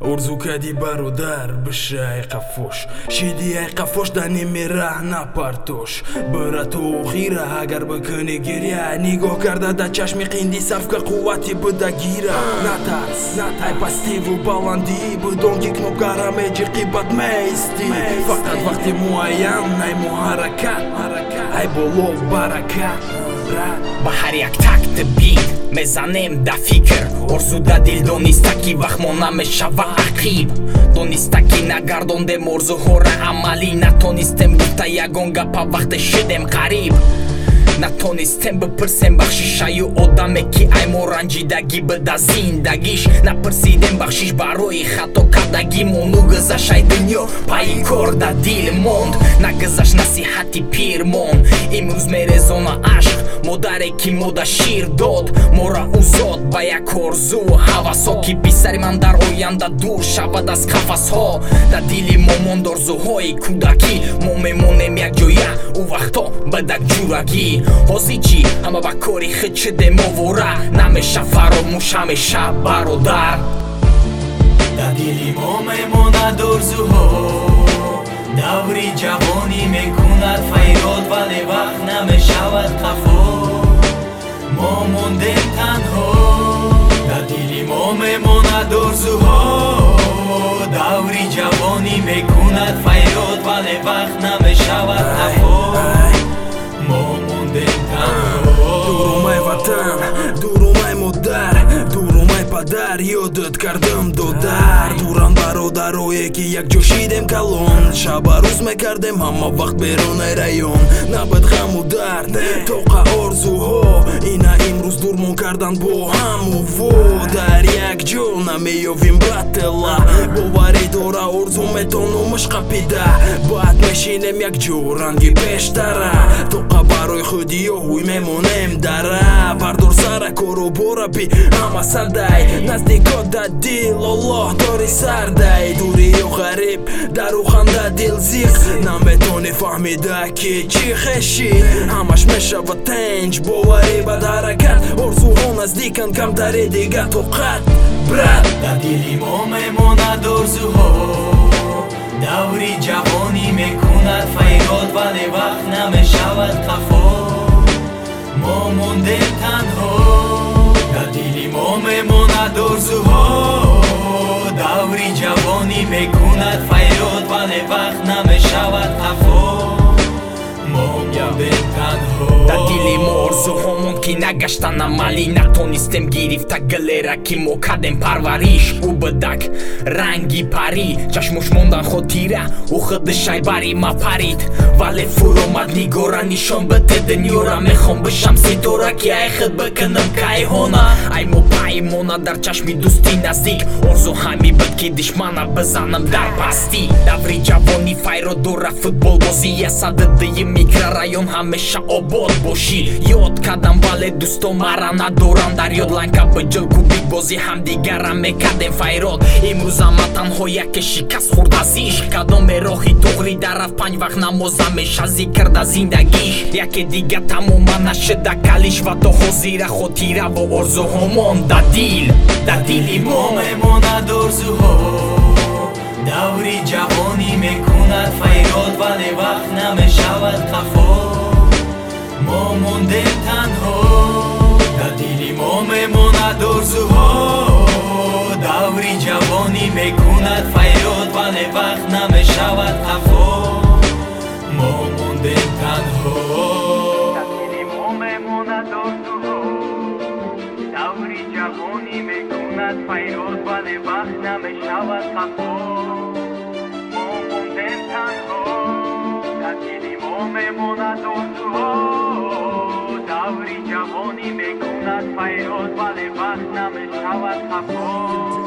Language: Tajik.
орзу кади бародар бишай қафош. Шиди ай қафош да немераҳ напартош. Бира то охира агар бикунӣ гиря нигоҳ карда да чашми қинди сарфка қуввати буда гира. Натарс натай пастиву баландӣ бидон ки кнопкара меҷиқи бад меисти фақат вақти муайян най муҳаракат ай боло баракат ба ҳар як такти бит мезанем да фикр. Орзуда дил дониста ки вақт мо намешава ақиб. Дониста ки нагардондем орзуҳора амалӣ. Натонистем гуфта ягон гапа вақте шидем қариб натонистем бипирсем бахшишаю одаме ки ай мо ранҷидагӣ бida зиндагиш. Напирсидем бахшиш барои хато кардагӣ мону гузашай дунё. Пайи кор да дил монд нагузашт насиҳати пир монд. Имрӯз мерезона ашқ модаре ки мода шир дод. Мора узод ба як орзу ҳавасҳо ки писари ман дар оянда дур шавад аз қафасҳо. Да дили мо монд орзуҳои кӯдакӣ мо мемонем якҷоя ӯ вақтҳо бадак ҷурагӣ. Ҳозир чӣ ҳама ба кори худ шудем овора намеша фаромӯш ҳамеша бародар. Дар дили мо мемонад орзуҳо даври ҷавонӣ мекунад файрод вале вақт намешавад қафо. Мо мондем танҳо дар дили мо мемонад орзуҳо даври ҷавонӣ мекунад файрод вале вақт намешавад. Қафо дуромай ватан дуромай модар дуромай падар ёдат кардам додар дурам бародарое ки якҷо шидем калон. Шаба рӯз мекардем ҳама вақт беронаи раён. Набад ғаму дард тоқа орзуҳо. Ина имрӯз дурмон кардан бо ҳаму во. Дар якҷо намеёвим батела боварӣ дора орзу метону мушқапида баъд мешинем якҷо ранги бештара тоқа барои худиёҳуй мемонем дара. Бардор сара кору борапи ҳама сардай. Наздикота дил оллоҳ дори сардай. Дури ё ғариб дару ханда дил зиқ наметони фаҳмида ки чӣ хешӣ ҳамаш мешавад тенҷ боварӣ ба даракат. Орзуҳо наздикан камтари дига тоқат. Брат дар дили мо мемонад орзуҳо. Даври ҷавонӣ мекунад файрод вале вақт намешавад қафо. Мо мондем танҳо. Дар дили мо мемонад орзуҳо. Даври ҷавонӣ мекунад мо орзуҳо монд ки нагаштан амалӣ натонистем гирифта галера ки мо кардем парвариш ӯ бадак ранги парӣ чашмош мондан хотира ӯ худи шайбари мапарид вале фуромад нигора нишон бите дунёра мехом бишам ситора ки ай худ бикунам кайҳона ай мо паймона дар чашми дӯсти наздик орзу ҳами буд ки душмана бизанам дар пастӣ даври ҷавонӣ файро дора футболбозия саддии микрорайон ҳамеша обод бошӣ ёд кардам вале дӯсто мара надорам. Дар ёд ланка биҷил кубик бозӣ ҳамдигара мекардем файрод. Имрӯз ама танҳо яке шикаст хӯрда зиш кадоме роҳи туғри дарафт панҷ вақт намоза меша зикрда зиндагиш. Яке дига тамома нашуда калиш ва то ҳозира хотира во орзуҳо мон да дил да дили мо мемонад орзуҳо даври ҷавонӣ мекунад файрод вале вақт намешавад қафо мо мондем танҳо дар дили мо мемонад орзуҳо. Даври ҷавонӣ мекунад файрод вале вақт намешавад қафо мо мондем танҳо. Даври ҷавонӣ мекунад файрод вале вақт намешавад қафо caminaba al Japón.